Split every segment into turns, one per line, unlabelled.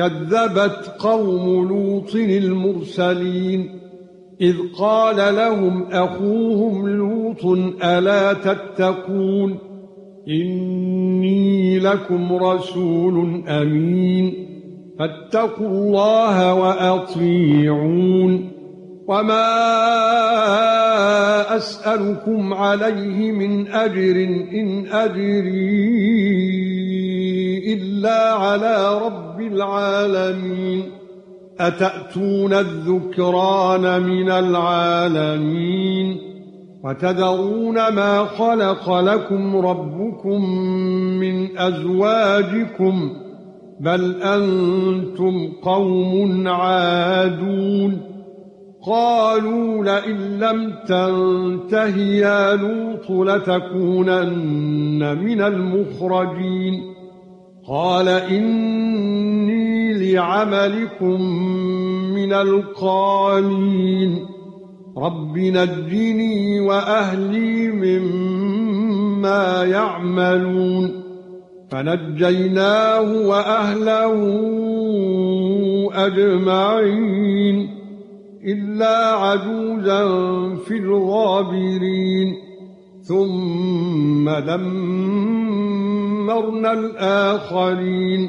كذبت قوم لوط المرسلين إذ قال لهم أخوهم لوط ألا تتقون إني لكم رسول أمين فاتقوا الله وأطيعون وما أسألكم عليه من أجر إن أجري إلا على رب العالمين أتأتون الذكران من العالمين؟ وتذرون ما خلق لكم ربكم من أزواجكم. بل أنتم قوم عادون. قالوا لئن لم تنته يا لوط لتكونن من المخرجين. قال اني لعملكم من القالين. رب نجني وأهلي مما يعملون. فنجيناه وأهله أجمعين. إلا عجوزا في الغابرين. ثم دمرنا الآخرين.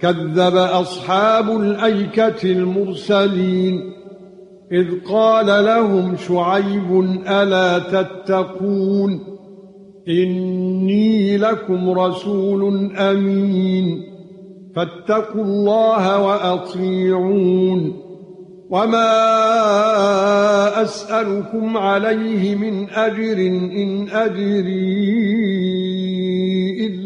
كذب أصحاب الأيكة المرسلين إذ قال لهم شعيب ألا تتقون إني لكم رسول أمين فاتقوا الله وأطيعون وما أسألكم عليه من أجر إن أجري